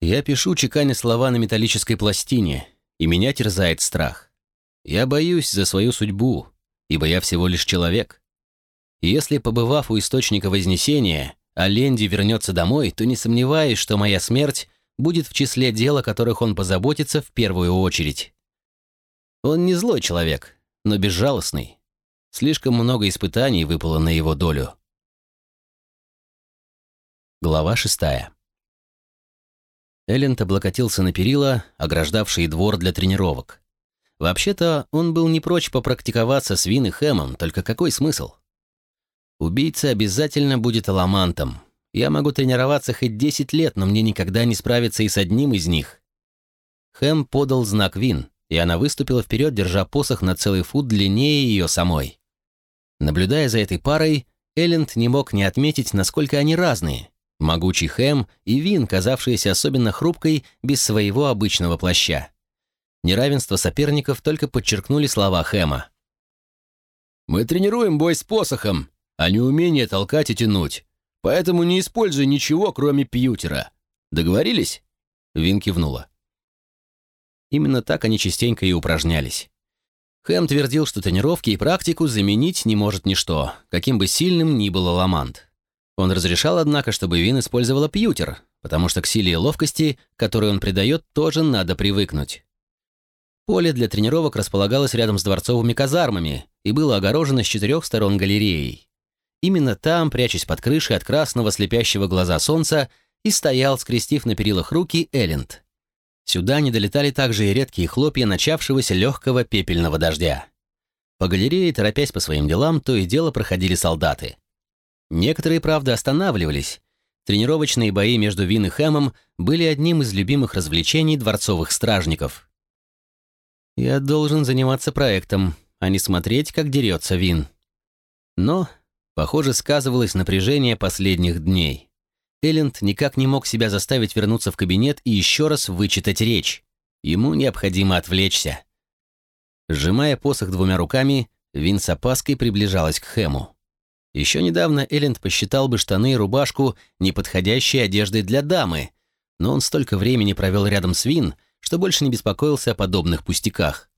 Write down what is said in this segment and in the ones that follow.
Я пишу, чеканя слова на металлической пластине, и меня терзает страх. Я боюсь за свою судьбу, ибо я всего лишь человек. Если, побывав у источника Вознесения, Аленди вернется домой, то не сомневаюсь, что моя смерть будет в числе дел, о которых он позаботится в первую очередь. Он не злой человек, но безжалостный. Слишком много испытаний выпало на его долю. Глава шестая. Элленд облокотился на перила, ограждавшие двор для тренировок. Вообще-то, он был не прочь попрактиковаться с Вин и Хэмом, только какой смысл? Убийца обязательно будет аламантом. Я могу тренироваться хоть 10 лет, но мне никогда не справиться и с одним из них. Хэм подал знак Вин, и она выступила вперед, держа посох на целый фут длиннее ее самой. Наблюдая за этой парой, Элленд не мог не отметить, насколько они разные. Могучий Хэм и Вин, казавшиеся особенно хрупкой без своего обычного плаща. Неравенство соперников только подчеркнули слова Хэма. «Мы тренируем бой с посохом, а не умение толкать и тянуть. Поэтому не используй ничего, кроме пьютера. Договорились?» Вин кивнула. Именно так они частенько и упражнялись. Хэм твердил, что тренировки и практику заменить не может ничто, каким бы сильным ни был Ламант. Он разрешал, однако, чтобы Вин использовала пьютер, потому что к силе и ловкости, которую он придает, тоже надо привыкнуть. Поле для тренировок располагалось рядом с дворцовыми казармами и было огорожено с четырех сторон галереей. Именно там, прячась под крышей от красного слепящего глаза солнца, и стоял, скрестив на перилах руки, Элленд. Сюда не долетали также и редкие хлопья начавшегося легкого пепельного дождя. По галерее, торопясь по своим делам, то и дело проходили солдаты. Некоторые, правда, останавливались. Тренировочные бои между Вин и Хэмом были одним из любимых развлечений дворцовых стражников. «Я должен заниматься проектом, а не смотреть, как дерется Вин». Но, похоже, сказывалось напряжение последних дней. Элленд никак не мог себя заставить вернуться в кабинет и еще раз вычитать речь. Ему необходимо отвлечься. Сжимая посох двумя руками, Вин с опаской приближалась к Хэму. Еще недавно Элленд посчитал бы штаны и рубашку неподходящей одеждой для дамы, но он столько времени провел рядом с Вин, что больше не беспокоился о подобных пустяках.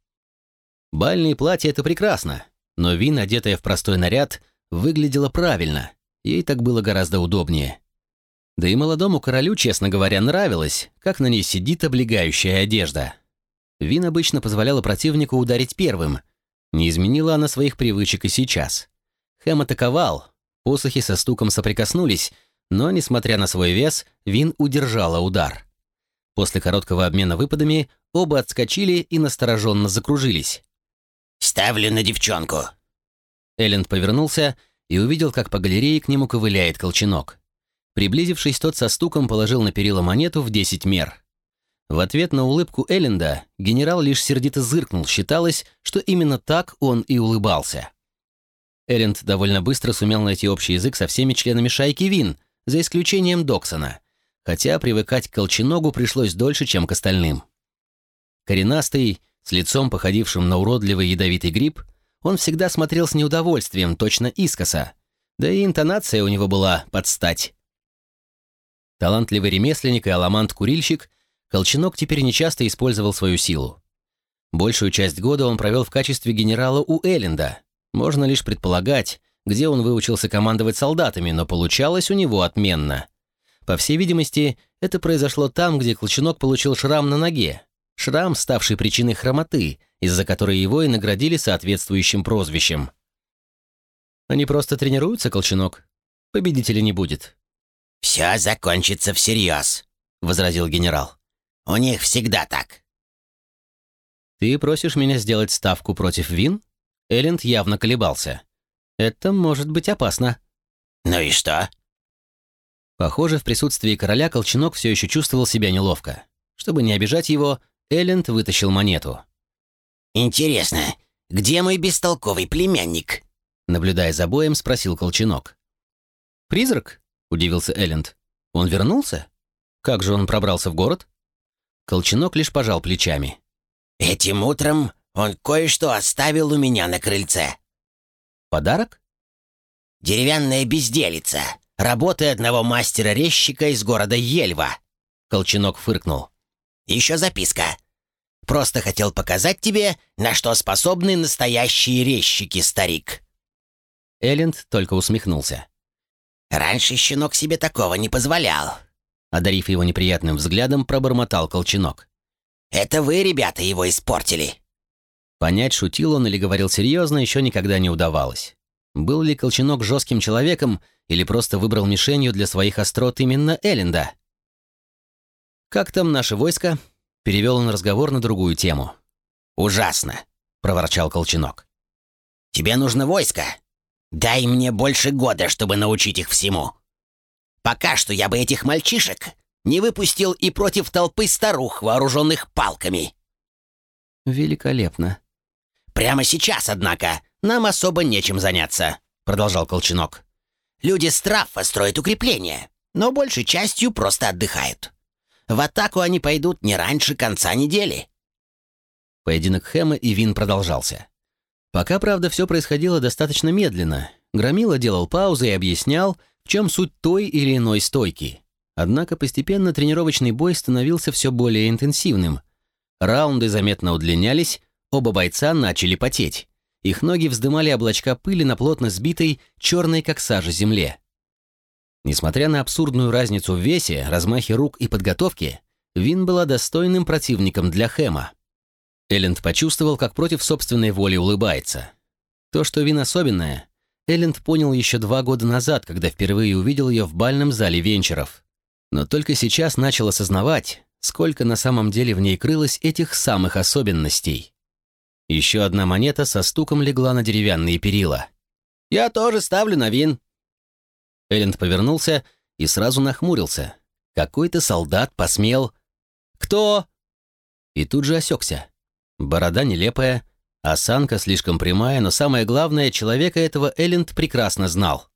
Бальные платья — это прекрасно, но Вин, одетая в простой наряд, выглядела правильно, ей так было гораздо удобнее. Да и молодому королю, честно говоря, нравилось, как на ней сидит облегающая одежда. Вин обычно позволяла противнику ударить первым. Не изменила она своих привычек и сейчас. Хэм атаковал, посохи со стуком соприкоснулись, но, несмотря на свой вес, Вин удержала удар. После короткого обмена выпадами оба отскочили и настороженно закружились. «Ставлю на девчонку». Элленд повернулся и увидел, как по галерее к нему ковыляет колченок. Приблизившись, тот со стуком положил на перила монету в 10 мер. В ответ на улыбку Элленда генерал лишь сердито зыркнул, считалось, что именно так он и улыбался. Элленд довольно быстро сумел найти общий язык со всеми членами шайки Вин, за исключением Доксона, хотя привыкать к колченогу пришлось дольше, чем к остальным. Коренастый, с лицом походившим на уродливый ядовитый гриб, он всегда смотрел с неудовольствием, точно искоса, да и интонация у него была под стать. Талантливый ремесленник и аламант-курильщик, Колченок теперь нечасто использовал свою силу. Большую часть года он провел в качестве генерала у Элленда. Можно лишь предполагать, где он выучился командовать солдатами, но получалось у него отменно. По всей видимости, это произошло там, где Колченок получил шрам на ноге. Шрам, ставший причиной хромоты, из-за которой его и наградили соответствующим прозвищем. Они просто тренируются, Колченок. Победителя не будет. «Все закончится всерьез», — возразил генерал. «У них всегда так». «Ты просишь меня сделать ставку против Вин?» Элленд явно колебался. «Это может быть опасно». «Ну и что?» Похоже, в присутствии короля Колченок все еще чувствовал себя неловко. Чтобы не обижать его, Элленд вытащил монету. «Интересно, где мой бестолковый племянник?» Наблюдая за боем, спросил Колченок. «Призрак?» удивился Элленд. «Он вернулся? Как же он пробрался в город?» Колченок лишь пожал плечами. «Этим утром он кое-что оставил у меня на крыльце». «Подарок?» «Деревянная безделица. Работы одного мастера-резчика из города Ельва». Колченок фыркнул. «Еще записка. Просто хотел показать тебе, на что способны настоящие резчики, старик». Элленд только усмехнулся. «Раньше щенок себе такого не позволял», одарив его неприятным взглядом, пробормотал Колченок. «Это вы, ребята, его испортили». Понять, шутил он или говорил серьезно, еще никогда не удавалось. Был ли Колченок жестким человеком или просто выбрал мишенью для своих острот именно Элленда? «Как там наше войско?» Перевел он разговор на другую тему. «Ужасно», — проворчал Колченок. «Тебе нужно войско. Дай мне больше года, чтобы научить их всему. Пока что я бы этих мальчишек не выпустил и против толпы старух, вооруженных палками». «Великолепно». «Прямо сейчас, однако, нам особо нечем заняться», — продолжал Колченок. «Люди Страффа строят укрепления, но большей частью просто отдыхают. В атаку они пойдут не раньше конца недели». Поединок Хэма и Вин продолжался. Пока, правда, все происходило достаточно медленно. Громила делал паузы и объяснял, в чем суть той или иной стойки. Однако постепенно тренировочный бой становился все более интенсивным. Раунды заметно удлинялись, оба бойца начали потеть. Их ноги вздымали облачка пыли на плотно сбитой, черной как сажа земле. Несмотря на абсурдную разницу в весе, размахе рук и подготовке, Вин была достойным противником для Хэма. Элленд почувствовал, как против собственной воли улыбается. То, что Вин особенная, Элленд понял еще два года назад, когда впервые увидел ее в бальном зале венчеров. Но только сейчас начал осознавать, сколько на самом деле в ней крылось этих самых особенностей. Еще одна монета со стуком легла на деревянные перила. «Я тоже ставлю на Вин», Элленд повернулся и сразу нахмурился. Какой-то солдат посмел... «Кто?» И тут же осекся. Борода нелепая, осанка слишком прямая, но самое главное, человека этого Элленд прекрасно знал.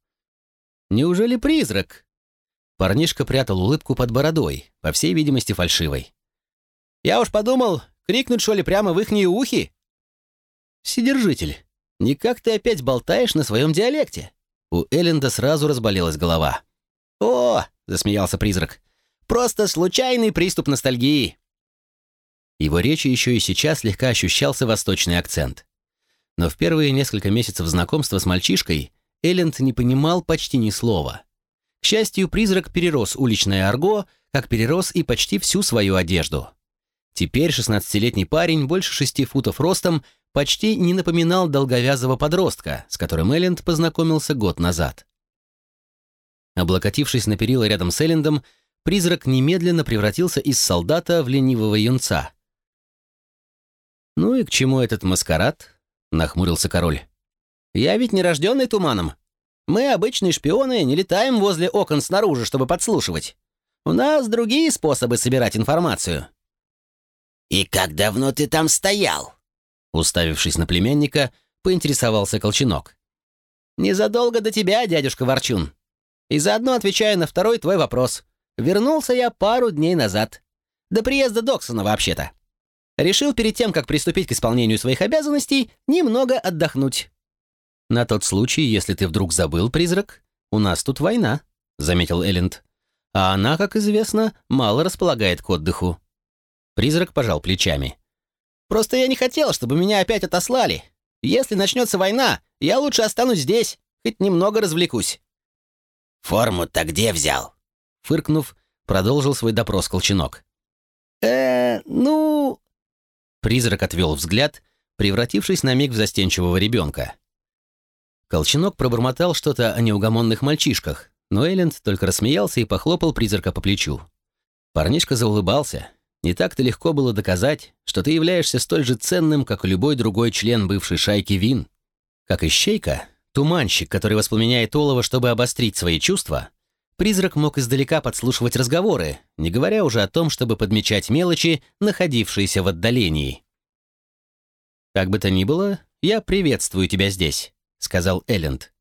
«Неужели призрак?» Парнишка прятал улыбку под бородой, по всей видимости, фальшивой. «Я уж подумал, крикнуть, что ли, прямо в ихние ухи?» «Вседержитель, никак ты опять болтаешь на своем диалекте?» У Элленда сразу разболелась голова. «О!» — засмеялся призрак. «Просто случайный приступ ностальгии!» Его речи еще и сейчас слегка ощущался восточный акцент. Но в первые несколько месяцев знакомства с мальчишкой Элленд не понимал почти ни слова. К счастью, призрак перерос уличное арго, как перерос и почти всю свою одежду. Теперь 16-летний парень, больше шести футов ростом, почти не напоминал долговязого подростка, с которым Элленд познакомился год назад. Облокотившись на перила рядом с Эллендом, призрак немедленно превратился из солдата в ленивого юнца. «Ну и к чему этот маскарад?» — нахмурился король. «Я ведь не рожденный туманом. Мы, обычные шпионы, не летаем возле окон снаружи, чтобы подслушивать. У нас другие способы собирать информацию». «И как давно ты там стоял?» Уставившись на племянника, поинтересовался Колченок. «Незадолго до тебя, дядюшка Ворчун. И заодно отвечаю на второй твой вопрос. Вернулся я пару дней назад. До приезда Доксона, вообще-то. Решил перед тем, как приступить к исполнению своих обязанностей, немного отдохнуть. На тот случай, если ты вдруг забыл, призрак, у нас тут война», — заметил Элленд. «А она, как известно, мало располагает к отдыху». Призрак пожал плечами. Просто я не хотел, чтобы меня опять отослали. Если начнется война, я лучше останусь здесь, хоть немного развлекусь». «Форму-то где взял?» Фыркнув, продолжил свой допрос Колченок. э ну...» Призрак отвел взгляд, превратившись на миг в застенчивого ребенка. Колченок пробормотал что-то о неугомонных мальчишках, но Элленд только рассмеялся и похлопал призрака по плечу. Парнишка заулыбался, не так-то легко было доказать, что ты являешься столь же ценным, как и любой другой член бывшей шайки Вин. Как ищейка, туманщик, который воспламеняет олово, чтобы обострить свои чувства, призрак мог издалека подслушивать разговоры, не говоря уже о том, чтобы подмечать мелочи, находившиеся в отдалении. «Как бы то ни было, я приветствую тебя здесь», — сказал Элленд.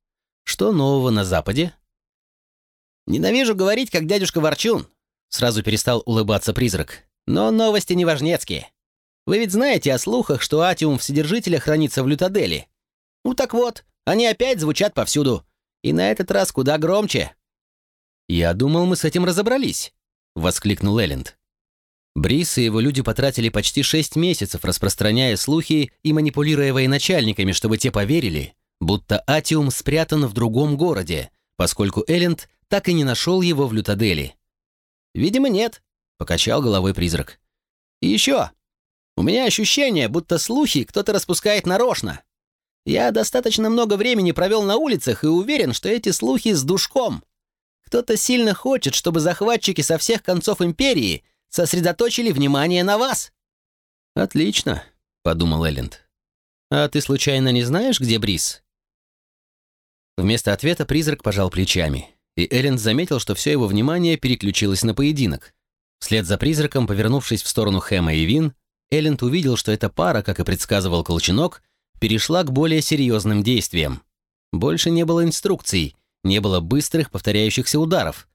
«Что нового на Западе?» «Ненавижу говорить, как дядюшка Ворчун», — сразу перестал улыбаться призрак. Но новости не важнецкие. Вы ведь знаете о слухах, что атиум Вседержителя хранится в Лютадели. Ну так вот, они опять звучат повсюду. И на этот раз куда громче. Я думал, мы с этим разобрались. — воскликнул Элленд. Брис и его люди потратили почти шесть месяцев, распространяя слухи и манипулируя военачальниками, чтобы те поверили, будто Атиум спрятан в другом городе, поскольку Элленд так и не нашел его в Лютадели. «Видимо, нет», — покачал головой призрак. «И еще. У меня ощущение, будто слухи кто-то распускает нарочно. Я достаточно много времени провел на улицах и уверен, что эти слухи с душком. Кто-то сильно хочет, чтобы захватчики со всех концов империи — сосредоточили внимание на вас». «Отлично», — подумал Элленд. «А ты случайно не знаешь, где Брис?» Вместо ответа призрак пожал плечами, и Элленд заметил, что все его внимание переключилось на поединок. Вслед за призраком, повернувшись в сторону Хэма и Вин, Элленд увидел, что эта пара, как и предсказывал Колченок, перешла к более серьезным действиям. Больше не было инструкций, не было быстрых повторяющихся ударов.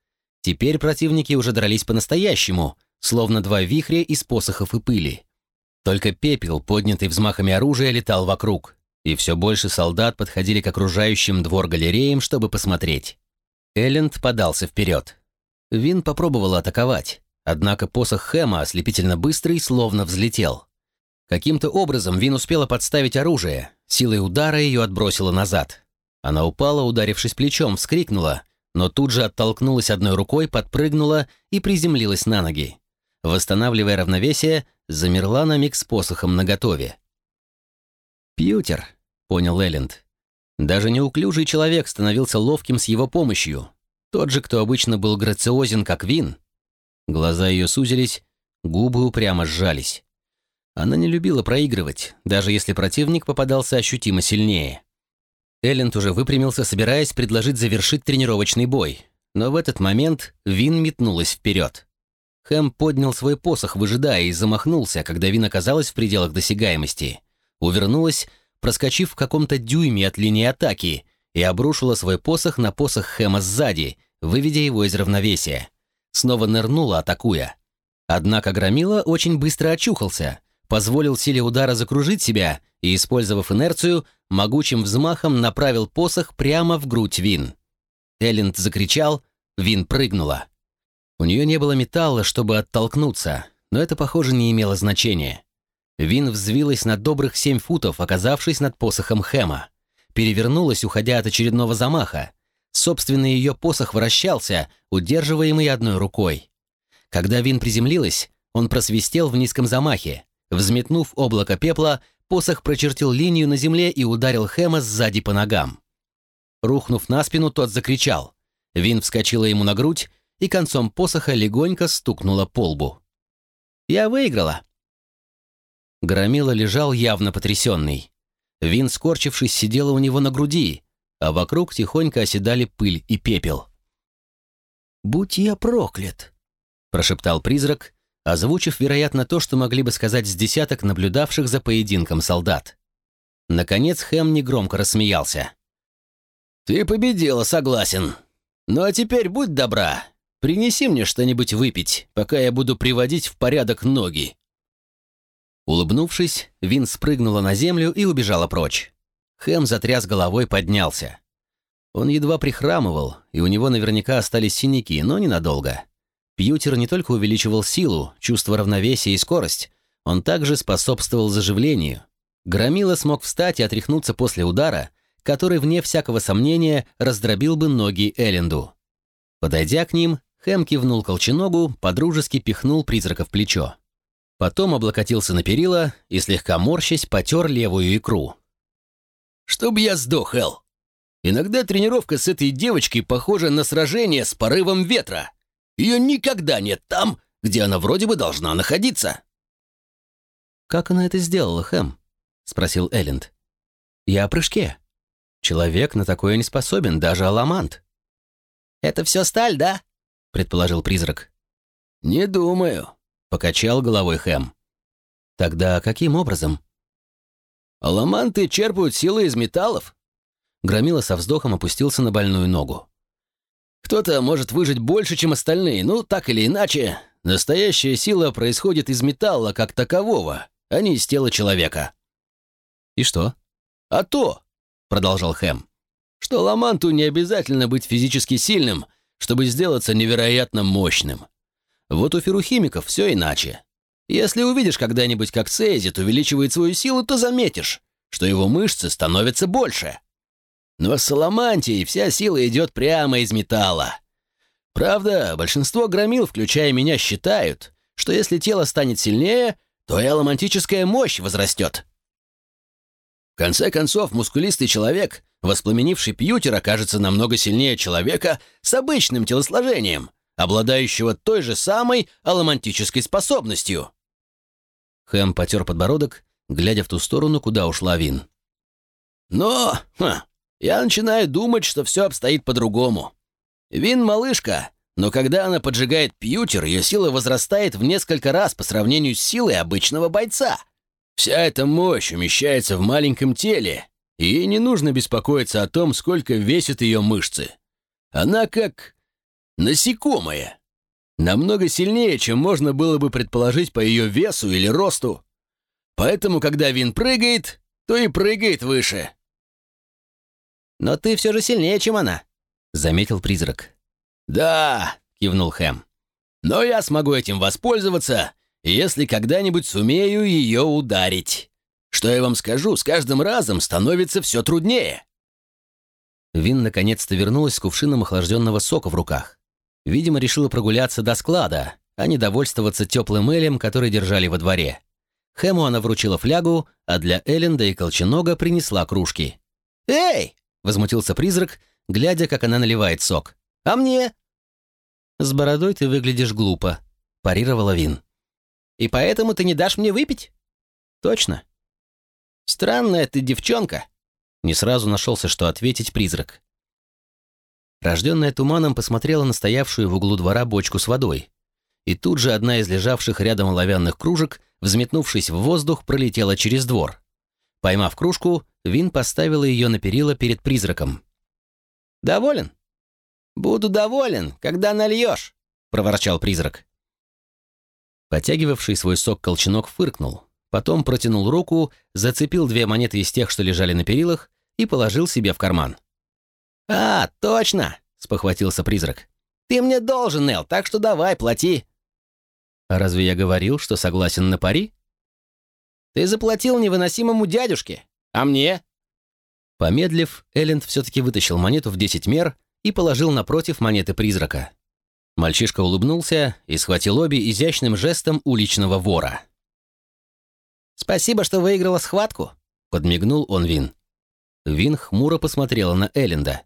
Теперь противники уже дрались по-настоящему — словно два вихря из посохов и пыли. Только пепел, поднятый взмахами оружия, летал вокруг, и все больше солдат подходили к окружающим двор галереям, чтобы посмотреть. Элленд подался вперед. Вин попробовал атаковать, однако посох Хэма ослепительно быстрый, словно взлетел. Каким-то образом Вин успела подставить оружие, силой удара ее отбросило назад. Она упала, ударившись плечом, вскрикнула, но тут же оттолкнулась одной рукой, подпрыгнула и приземлилась на ноги восстанавливая равновесие, замерла на миг с посохом наготове. «Пьютер», — понял Элленд. Даже неуклюжий человек становился ловким с его помощью. Тот же, кто обычно был грациозен, как Вин. Глаза ее сузились, губы упрямо сжались. Она не любила проигрывать, даже если противник попадался ощутимо сильнее. Элленд уже выпрямился, собираясь предложить завершить тренировочный бой. Но в этот момент Вин метнулась вперед. Хэм поднял свой посох, выжидая, и замахнулся, когда Вин оказалась в пределах досягаемости. Увернулась, проскочив в каком-то дюйме от линии атаки, и обрушила свой посох на посох Хэма сзади, выведя его из равновесия. Снова нырнула, атакуя. Однако Громила очень быстро очухался, позволил силе удара закружить себя и, использовав инерцию, могучим взмахом направил посох прямо в грудь Вин. Элленд закричал, Вин прыгнула. У нее не было металла, чтобы оттолкнуться, но это, похоже, не имело значения. Вин взвилась на добрых семь футов, оказавшись над посохом Хэма. Перевернулась, уходя от очередного замаха. Собственный ее посох вращался, удерживаемый одной рукой. Когда Вин приземлилась, он просвистел в низком замахе. Взметнув облако пепла, посох прочертил линию на земле и ударил Хэма сзади по ногам. Рухнув на спину, тот закричал. Вин вскочила ему на грудь, и концом посоха легонько стукнула по лбу. «Я выиграла!» Громила лежал явно потрясенный. Вин, скорчившись, сидела у него на груди, а вокруг тихонько оседали пыль и пепел. «Будь я проклят!» — прошептал призрак, озвучив, вероятно, то, что могли бы сказать с десяток наблюдавших за поединком солдат. Наконец Хэм негромко рассмеялся. «Ты победила, согласен. Ну а теперь будь добра, Принеси мне что-нибудь выпить, пока я буду приводить в порядок ноги». Улыбнувшись, Вин спрыгнула на землю и убежала прочь. Хэм затряс головой, поднялся. Он едва прихрамывал, и у него наверняка остались синяки, но ненадолго. Пьютер не только увеличивал силу, чувство равновесия и скорость, он также способствовал заживлению. Громила смог встать и отряхнуться после удара, который, вне всякого сомнения, раздробил бы ноги Элленду. Подойдя к ним, Хэм кивнул колченогу, подружески пихнул призрака в плечо. Потом облокотился на перила и, слегка морщась, потер левую икру. «Чтоб я сдох, Эл! Иногда тренировка с этой девочкой похожа на сражение с порывом ветра. Ее никогда нет там, где она вроде бы должна находиться». «Как она это сделала, Хэм?» — спросил Элленд. «Я о прыжке. Человек на такое не способен, даже аламант». «Это все сталь, да?» — предположил призрак. «Не думаю», — покачал головой Хэм. «Тогда каким образом?» «Аламанты черпают силы из металлов». Громила со вздохом опустился на больную ногу. «Кто-то может выжить больше, чем остальные, ну, так или иначе. Настоящая сила происходит из металла как такового, а не из тела человека». «И что?» «А то», — продолжал Хэм, «что ламанту не обязательно быть физически сильным, — чтобы сделаться невероятно мощным. Вот у ферухимиков все иначе. Если увидишь когда-нибудь, как Цезит увеличивает свою силу, то заметишь, что его мышцы становятся больше. Но с Саламантией вся сила идет прямо из металла. Правда, большинство громил, включая меня, считают, что если тело станет сильнее, то и аламантическая мощь возрастет. В конце концов, мускулистый человек, воспламенивший пьютер, окажется намного сильнее человека с обычным телосложением, обладающего той же самой аламантической способностью. Хэм потер подбородок, глядя в ту сторону, куда ушла Вин. «Но, ха, я начинаю думать, что все обстоит по-другому. Вин малышка, но когда она поджигает пьютер, ее сила возрастает в несколько раз по сравнению с силой обычного бойца. Вся эта мощь умещается в маленьком теле, и ей не нужно беспокоиться о том, сколько весят ее мышцы. Она как насекомое. Намного сильнее, чем можно было бы предположить по ее весу или росту. Поэтому, когда Вин прыгает, то и прыгает выше. «Но ты все же сильнее, чем она», — заметил призрак. «Да», — кивнул Хэм. «Но я смогу этим воспользоваться, если когда-нибудь сумею ее ударить. Что я вам скажу, с каждым разом становится все труднее». Вин наконец-то вернулась с кувшином охлажденного сока в руках. Видимо, решила прогуляться до склада, а не довольствоваться теплым элем, который держали во дворе. Хэму она вручила флягу, а для Элленда и Колченога принесла кружки. «Эй!» — возмутился призрак, глядя, как она наливает сок. «А мне?» «С бородой ты выглядишь глупо», — парировала Вин. «И поэтому ты не дашь мне выпить?» «Точно». «Странная ты девчонка», — не сразу нашелся, что ответить призрак. Рожденная туманом посмотрела на стоявшую в углу двора бочку с водой. И тут же одна из лежавших рядом оловянных кружек, взметнувшись в воздух, пролетела через двор. Поймав кружку, Вин поставила ее на перила перед призраком. «Доволен?» «Буду доволен, когда нальешь», — проворчал призрак. Потягивавший свой сок колченок фыркнул, потом протянул руку, зацепил две монеты из тех, что лежали на перилах, и положил себе в карман. «А, точно!» — спохватился призрак. «Ты мне должен, Нел, так что давай, плати». «А разве я говорил, что согласен на пари?» «Ты заплатил невыносимому дядюшке, а мне?» Помедлив, Элленд все-таки вытащил монету в 10 мер и положил напротив монеты призрака. Мальчишка улыбнулся и схватил обе изящным жестом уличного вора. «Спасибо, что выиграла схватку», — подмигнул он Вин. Вин хмуро посмотрела на Элленда.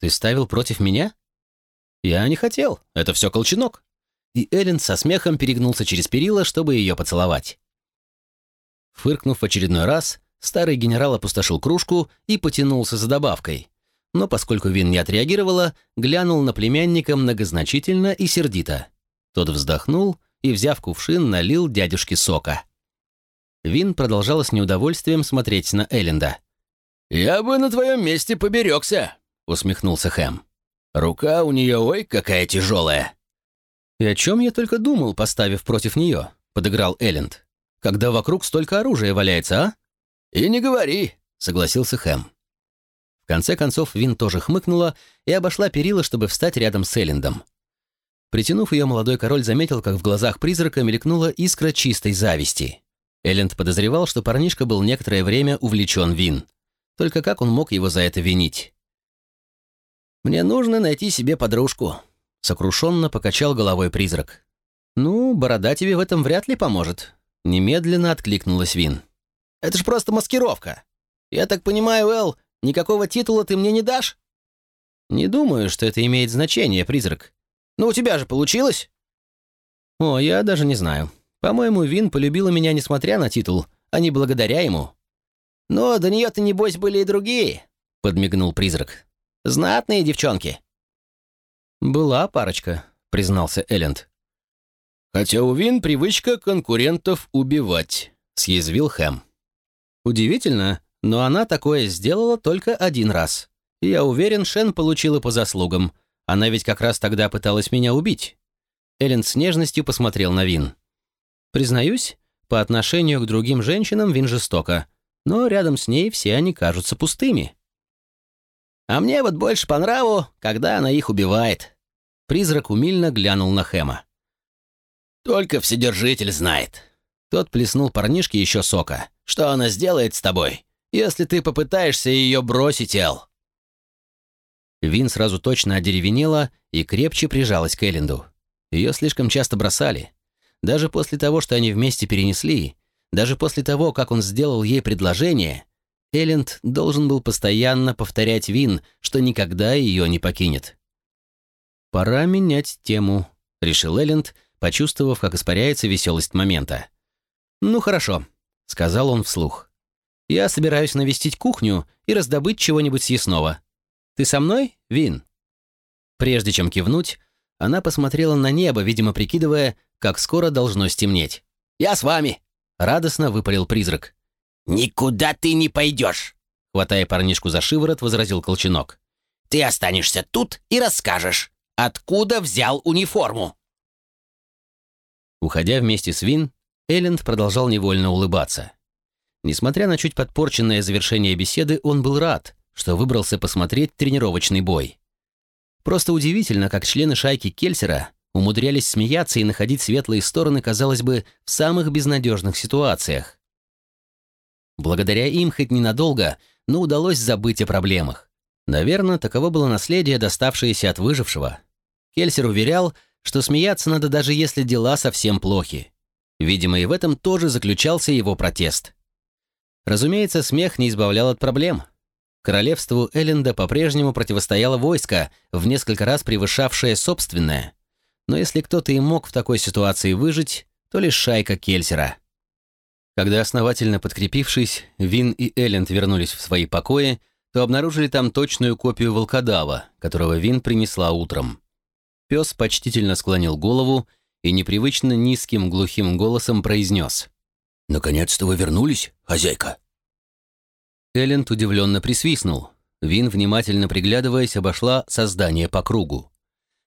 Ты ставил против меня? Я не хотел. Это все колченок. И Эллен со смехом перегнулся через перила, чтобы ее поцеловать. Фыркнув в очередной раз, старый генерал опустошил кружку и потянулся за добавкой. Но поскольку Вин не отреагировала, глянул на племянника многозначительно и сердито. Тот вздохнул и, взяв кувшин, налил дядюшке сока. Вин продолжала с неудовольствием смотреть на Элленда. «Я бы на твоем месте поберегся», усмехнулся Хэм. «Рука у нее ой какая тяжелая!» «И о чем я только думал, поставив против нее?» — подыграл Элленд. «Когда вокруг столько оружия валяется, а?» «И не говори!» — согласился Хэм. В конце концов Вин тоже хмыкнула и обошла перила, чтобы встать рядом с Эллендом. Притянув ее, молодой король заметил, как в глазах призрака мелькнула искра чистой зависти. Элленд подозревал, что парнишка был некоторое время увлечен Вин. Только как он мог его за это винить? «Мне нужно найти себе подружку», — сокрушенно покачал головой призрак. «Ну, борода тебе в этом вряд ли поможет», — немедленно откликнулась Вин. «Это ж просто маскировка. Я так понимаю, Эл, никакого титула ты мне не дашь?» «Не думаю, что это имеет значение, призрак. Но у тебя же получилось?» «О, я даже не знаю. По-моему, Вин полюбила меня несмотря на титул, а не благодаря ему». «Но до нее-то, небось, были и другие», — подмигнул призрак. Знатные девчонки». «Была парочка», — признался Элленд. «Хотя у Вин привычка конкурентов убивать», — съязвил Хэм. «Удивительно, но она такое сделала только один раз. Я уверен, Шен получила по заслугам. Она ведь как раз тогда пыталась меня убить». Элленд с нежностью посмотрел на Вин. «Признаюсь, по отношению к другим женщинам Вин жестока, но рядом с ней все они кажутся пустыми». А мне вот больше по нраву, когда она их убивает». Призрак умильно глянул на Хэма. Только Вседержитель знает. Тот плеснул парнишке еще сока. Что она сделает с тобой, если ты попытаешься ее бросить, Эл? Вин сразу точно одеревенела и крепче прижалась к Элленду. Ее слишком часто бросали. Даже после того, что они вместе перенесли, даже после того, как он сделал ей предложение, Элленд должен был постоянно повторять Вин, что никогда ее не покинет. «Пора менять тему», — решил Элленд, почувствовав, как испаряется веселость момента. «Ну хорошо», — сказал он вслух. «Я собираюсь навестить кухню и раздобыть чего-нибудь съестного. Ты со мной, Вин?» Прежде чем кивнуть, она посмотрела на небо, видимо, прикидывая, как скоро должно стемнеть. «Я с вами!» — радостно выпалил призрак. «Никуда ты не пойдешь!» Хватая парнишку за шиворот, возразил Колченок. «Ты останешься тут и расскажешь, откуда взял униформу!» Уходя вместе с Вин, Элленд продолжал невольно улыбаться. Несмотря на чуть подпорченное завершение беседы, он был рад, что выбрался посмотреть тренировочный бой. Просто удивительно, как члены шайки Кельсера умудрялись смеяться и находить светлые стороны, казалось бы, в самых безнадежных ситуациях. Благодаря им хоть ненадолго, но удалось забыть о проблемах. Наверное, таково было наследие, доставшееся от выжившего. Кельсер уверял, что смеяться надо даже если дела совсем плохи. Видимо, и в этом тоже заключался его протест. Разумеется, смех не избавлял от проблем. Королевству Элленда по-прежнему противостояло войско, в несколько раз превышавшее собственное. Но если кто-то и мог в такой ситуации выжить, то лишь шайка Кельсера. Когда основательно подкрепившись, Вин и Элленд вернулись в свои покои, то обнаружили там точную копию волкодава, которого Вин принесла утром. Пес почтительно склонил голову и непривычно низким глухим голосом произнес. «Наконец-то вы вернулись, хозяйка?» Элленд удивленно присвистнул. Вин, внимательно приглядываясь, обошла создание по кругу.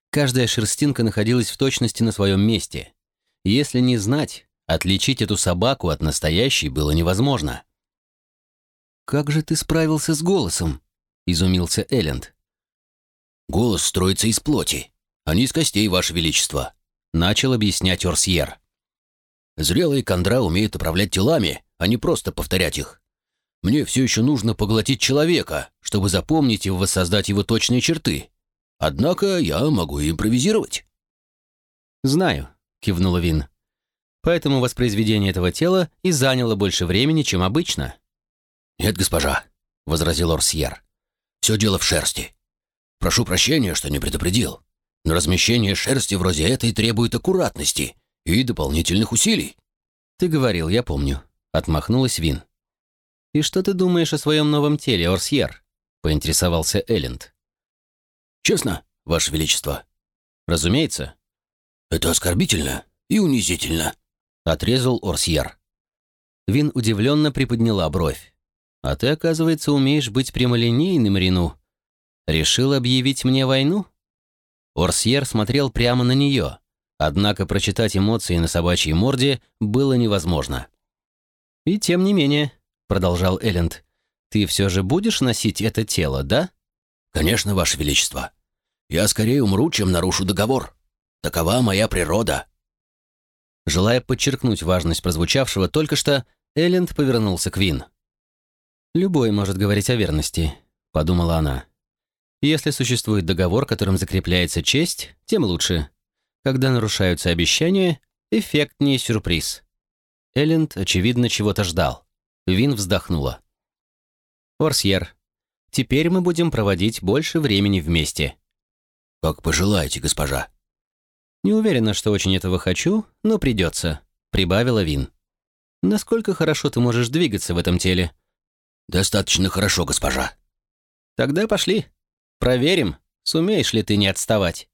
Каждая шерстинка находилась в точности на своем месте. Если не знать, отличить эту собаку от настоящей было невозможно. «Как же ты справился с голосом?» — изумился Элленд. «Голос строится из плоти, а не из костей, Ваше Величество», — начал объяснять Орсьер. «Зрелые кондра умеют управлять телами, а не просто повторять их. Мне все еще нужно поглотить человека, чтобы запомнить и воссоздать его точные черты. Однако я могу импровизировать». «Знаю», — кивнула Вин. «Поэтому воспроизведение этого тела и заняло больше времени, чем обычно». «Нет, госпожа», — возразил Орсьер. «Все дело в шерсти. Прошу прощения, что не предупредил, но размещение шерсти вроде этой требует аккуратности и дополнительных усилий». «Ты говорил, я помню», — отмахнулась Вин. «И что ты думаешь о своем новом теле, Орсьер?» — поинтересовался Элленд. «Честно, Ваше Величество?» «Разумеется». «Это оскорбительно и унизительно», — отрезал Орсьер. Вин удивленно приподняла бровь. «А ты, оказывается, умеешь быть прямолинейным, Рину. Решил объявить мне войну?» Орсьер смотрел прямо на нее, однако прочитать эмоции на собачьей морде было невозможно. «И тем не менее», продолжал Элленд. «Ты все же будешь носить это тело, да?» «Конечно, Ваше Величество. Я скорее умру, чем нарушу договор. Такова моя природа». Желая подчеркнуть важность прозвучавшего только что, Элленд повернулся к Вин. «Любой может говорить о верности», — подумала она. «Если существует договор, которым закрепляется честь, тем лучше. Когда нарушаются обещания, эффектнее сюрприз». Элленд, очевидно, чего-то ждал. Вин вздохнула. «Орсьер, теперь мы будем проводить больше времени вместе». «Как пожелаете, госпожа». «Не уверена, что очень этого хочу, но придется», — прибавила Вин. «Насколько хорошо ты можешь двигаться в этом теле?» «Достаточно хорошо, госпожа». «Тогда пошли. Проверим, сумеешь ли ты не отставать».